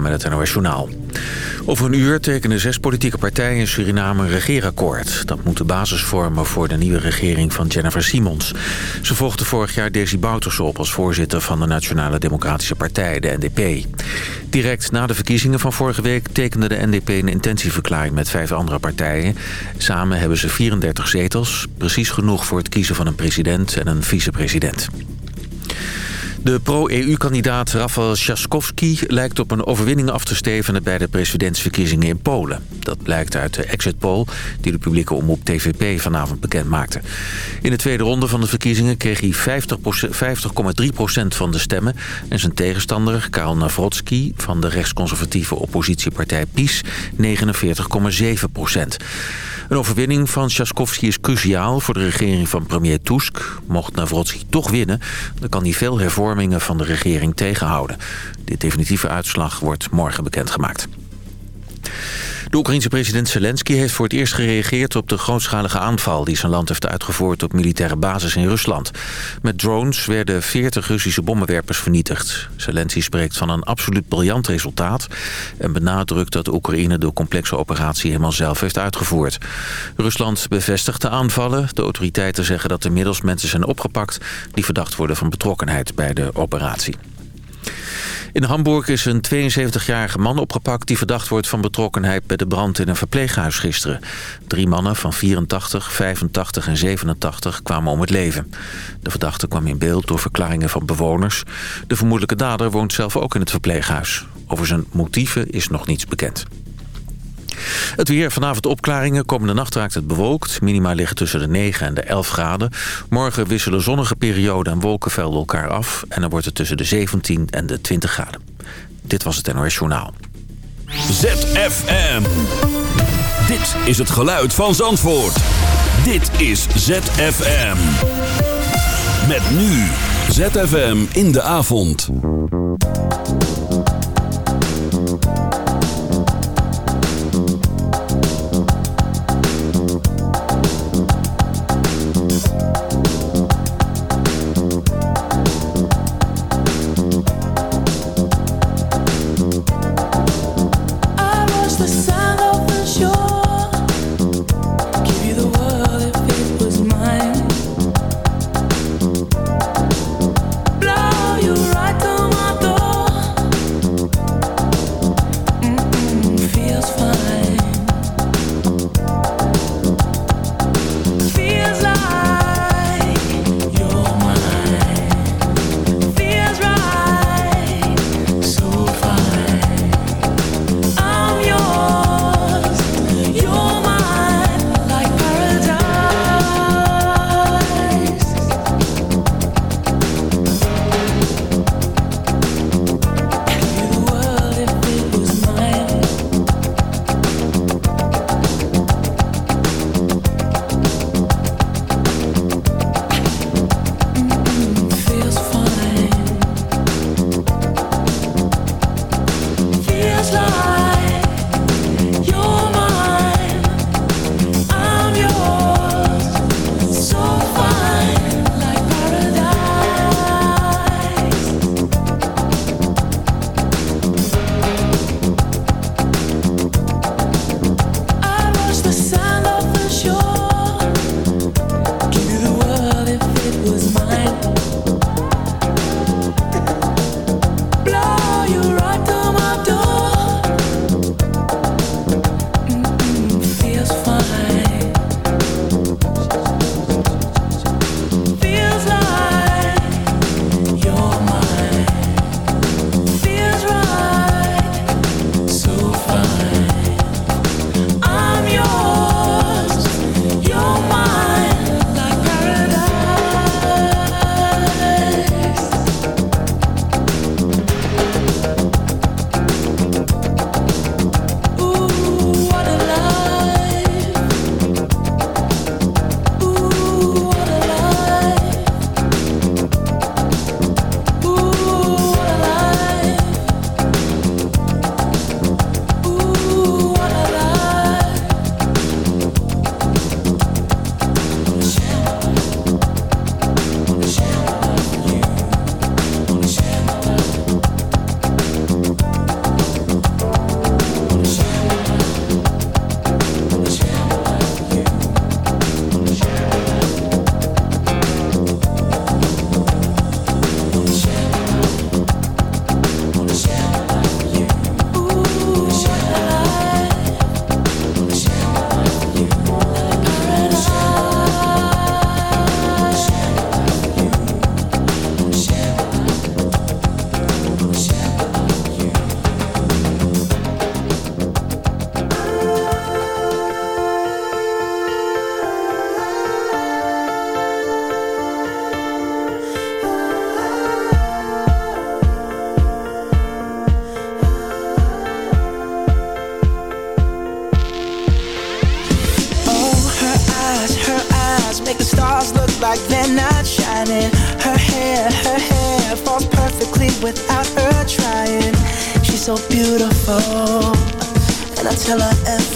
Met het NOS. Over een uur tekenen zes politieke partijen in Suriname een regeerakkoord. Dat moet de basis vormen voor de nieuwe regering van Jennifer Simons. Ze volgde vorig jaar Desi Bouterse op als voorzitter van de Nationale Democratische Partij, de NDP. Direct na de verkiezingen van vorige week tekende de NDP een intentieverklaring met vijf andere partijen. Samen hebben ze 34 zetels, precies genoeg voor het kiezen van een president en een vicepresident. De pro-EU-kandidaat Rafał Trzaskowski lijkt op een overwinning af te stevenen bij de presidentsverkiezingen in Polen. Dat blijkt uit de exit poll die de publieke omroep TVP vanavond bekend maakte. In de tweede ronde van de verkiezingen kreeg hij 50,3% van de stemmen en zijn tegenstander Karol Nawrotski van de rechtsconservatieve oppositiepartij PiS 49,7%. Een overwinning van Trzaskowski is cruciaal voor de regering van premier Tusk. Mocht Nawrotski toch winnen, dan kan hij veel van de regering tegenhouden. De definitieve uitslag wordt morgen bekendgemaakt. De Oekraïense president Zelensky heeft voor het eerst gereageerd op de grootschalige aanval die zijn land heeft uitgevoerd op militaire basis in Rusland. Met drones werden 40 Russische bommenwerpers vernietigd. Zelensky spreekt van een absoluut briljant resultaat en benadrukt dat Oekraïne de complexe operatie helemaal zelf heeft uitgevoerd. Rusland bevestigt de aanvallen. De autoriteiten zeggen dat inmiddels mensen zijn opgepakt die verdacht worden van betrokkenheid bij de operatie. In Hamburg is een 72-jarige man opgepakt... die verdacht wordt van betrokkenheid bij de brand in een verpleeghuis gisteren. Drie mannen van 84, 85 en 87 kwamen om het leven. De verdachte kwam in beeld door verklaringen van bewoners. De vermoedelijke dader woont zelf ook in het verpleeghuis. Over zijn motieven is nog niets bekend. Het weer, vanavond opklaringen. Komende nacht raakt het bewolkt. Minima liggen tussen de 9 en de 11 graden. Morgen wisselen zonnige perioden en wolkenvelden elkaar af. En dan wordt het tussen de 17 en de 20 graden. Dit was het NOS Journaal. ZFM. Dit is het geluid van Zandvoort. Dit is ZFM. Met nu. ZFM in de avond.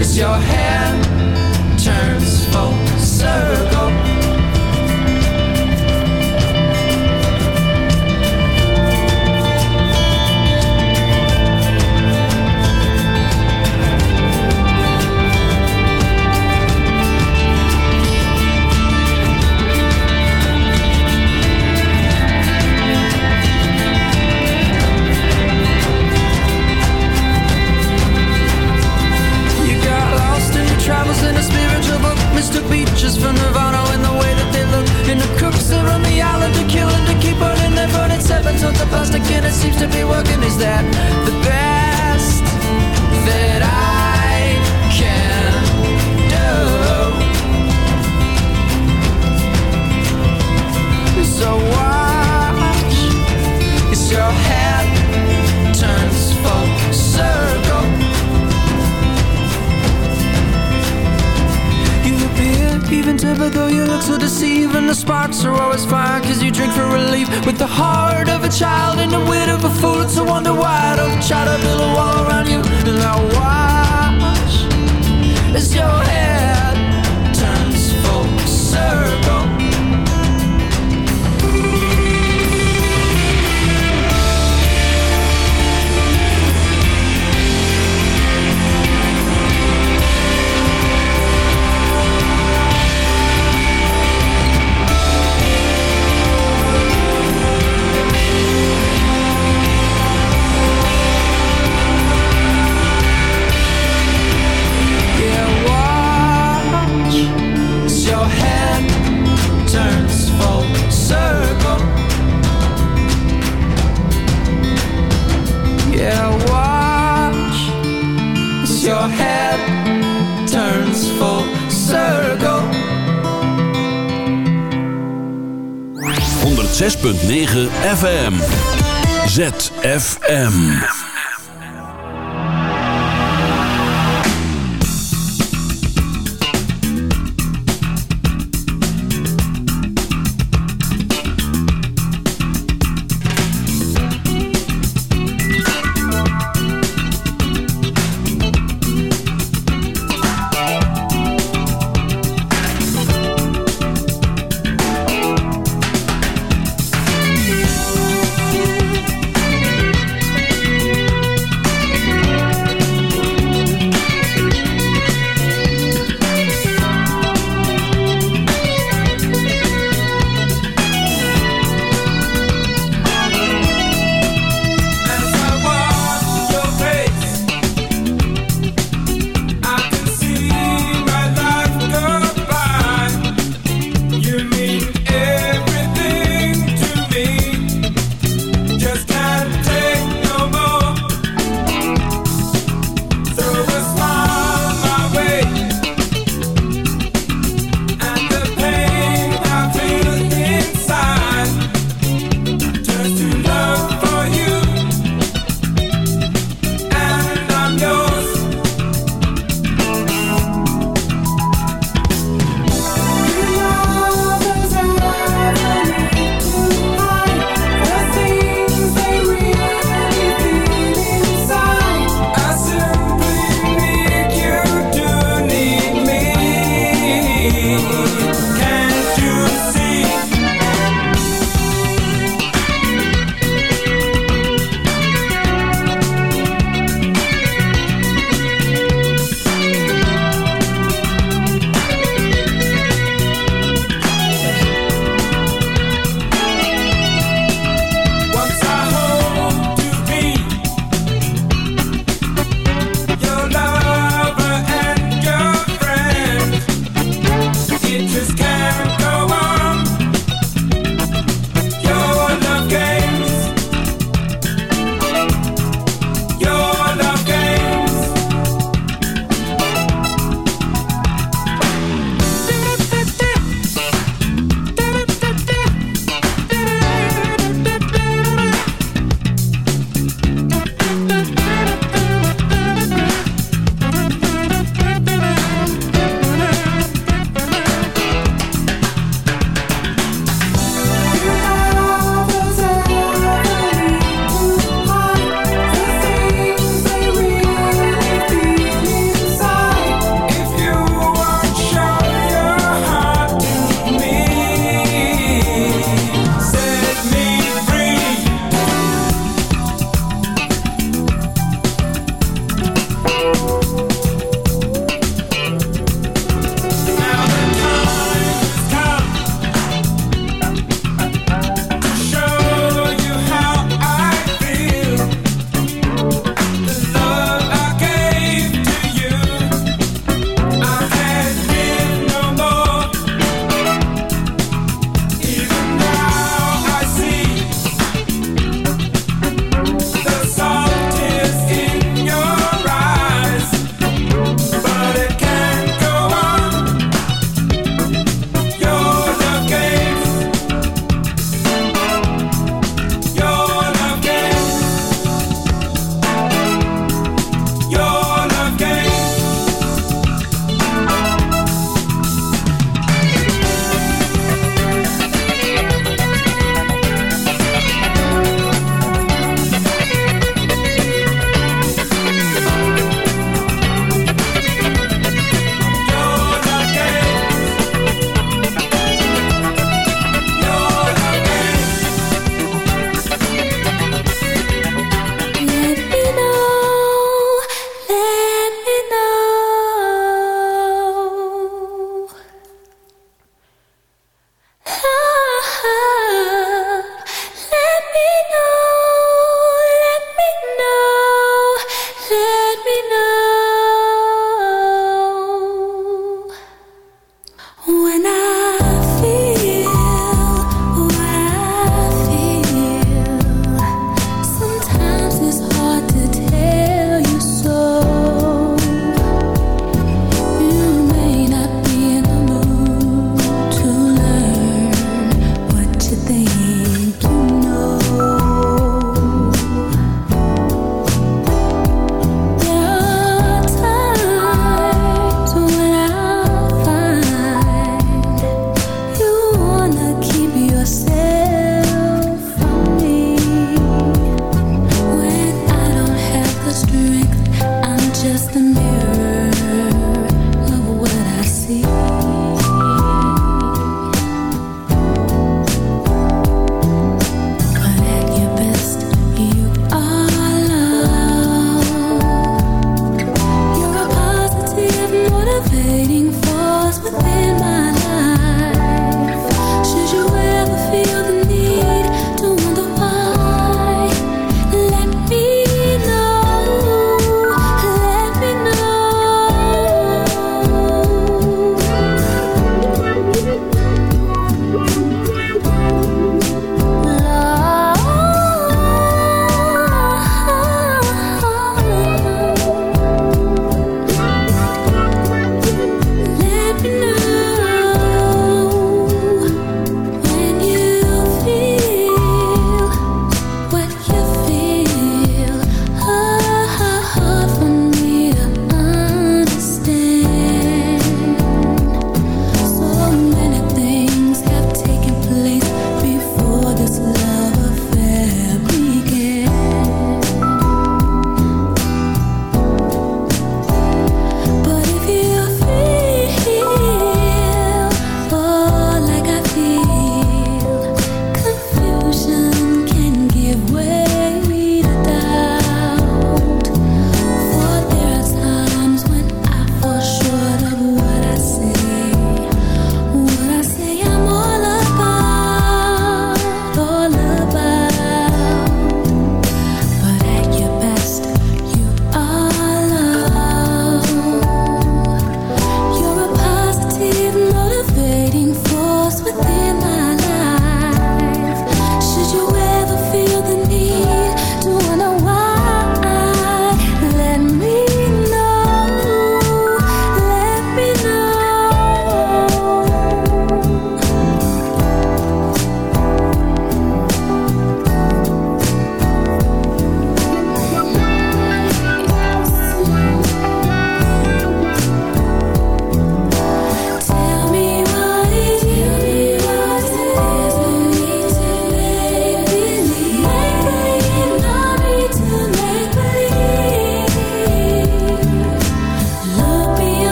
as your hand FM ZFM.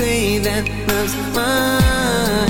Say that love's mine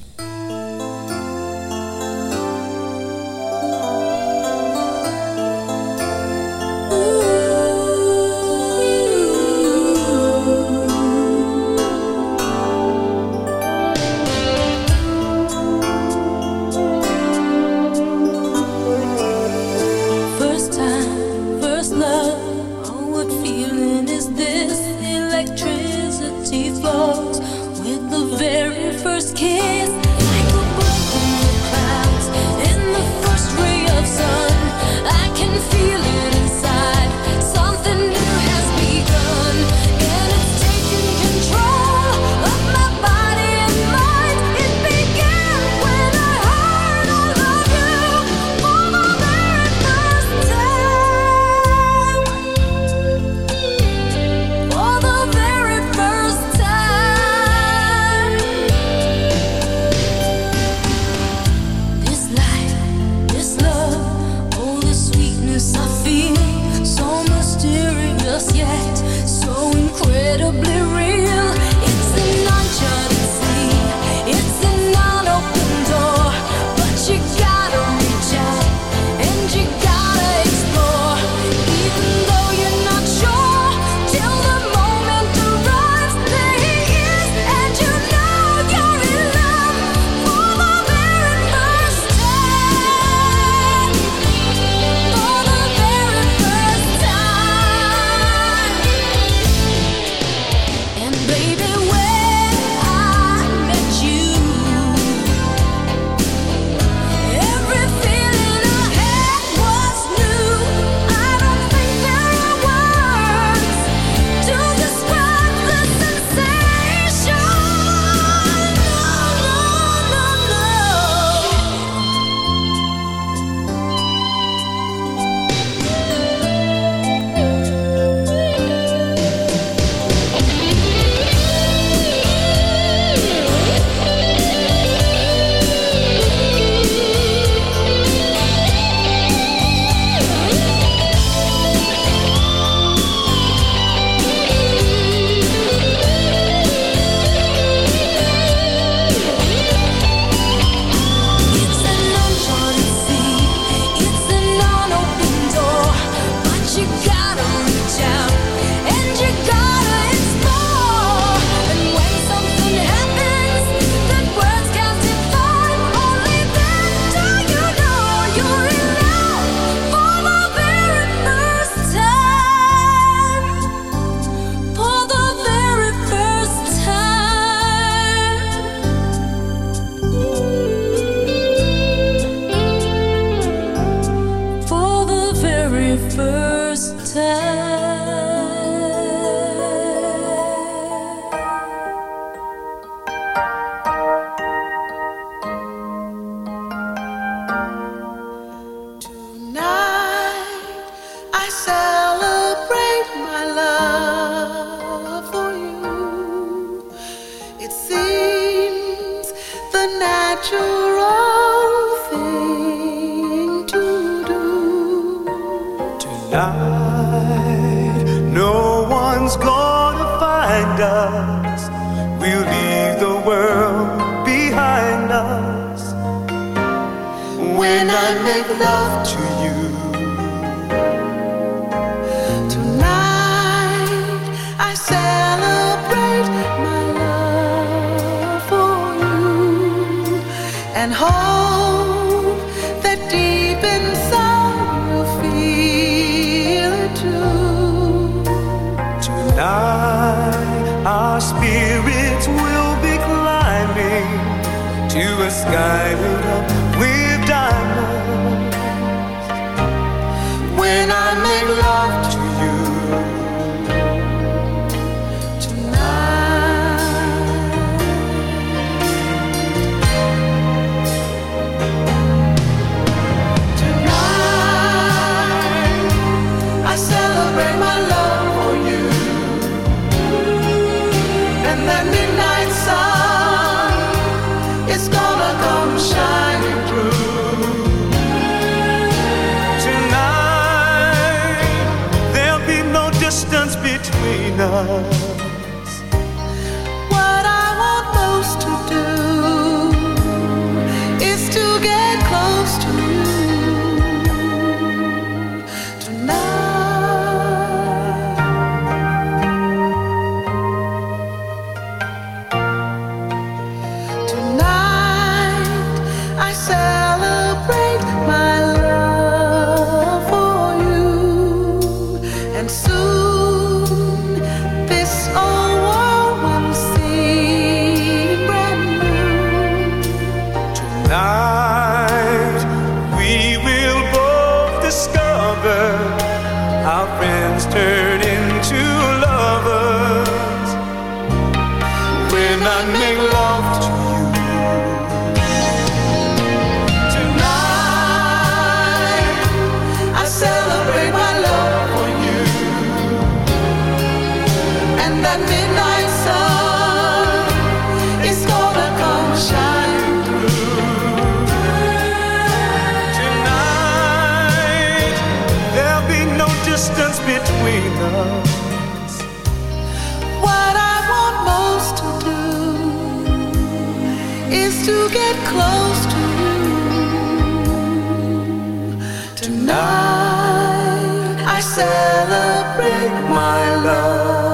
celebrate my love.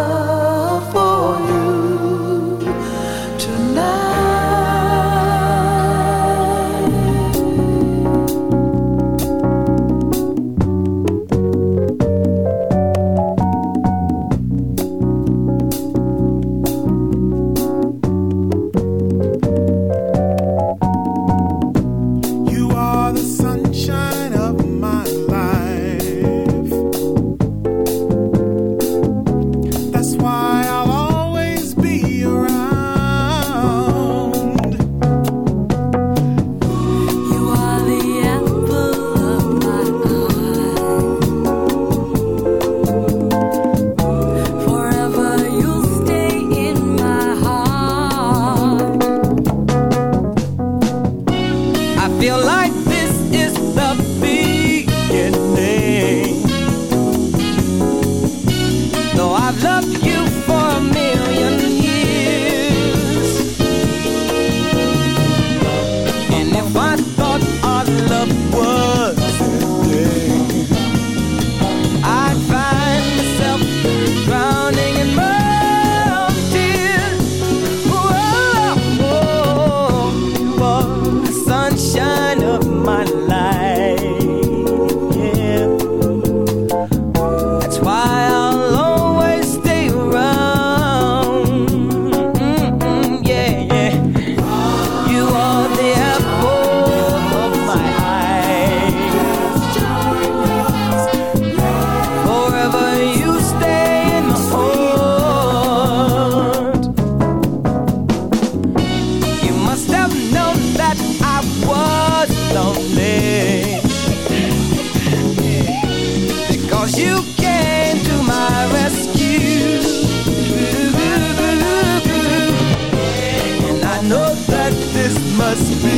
Be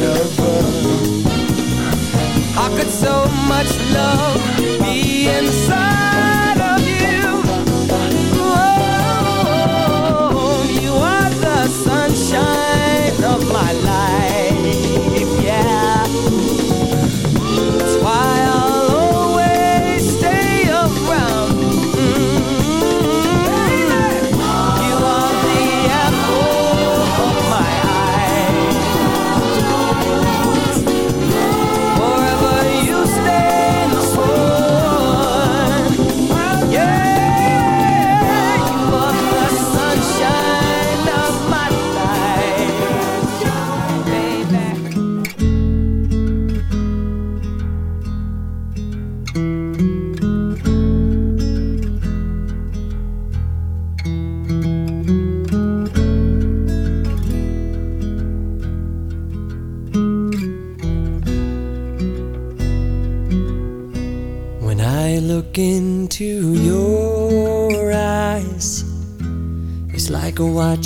heaven. How could so much love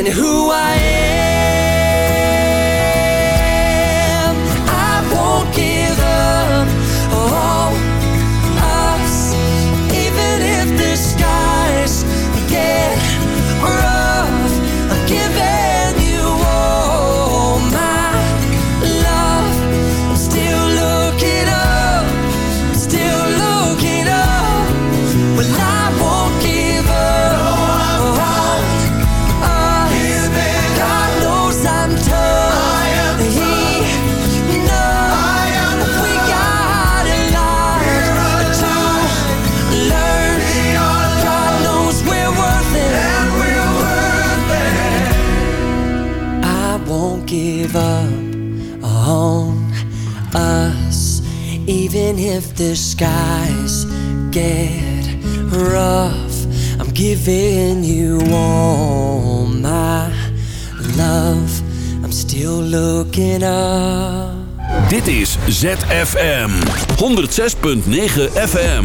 and who I am. If the skies get rough. I'm giving you all my love. I'm still looking up. Dit is ZFM 106.9 FM.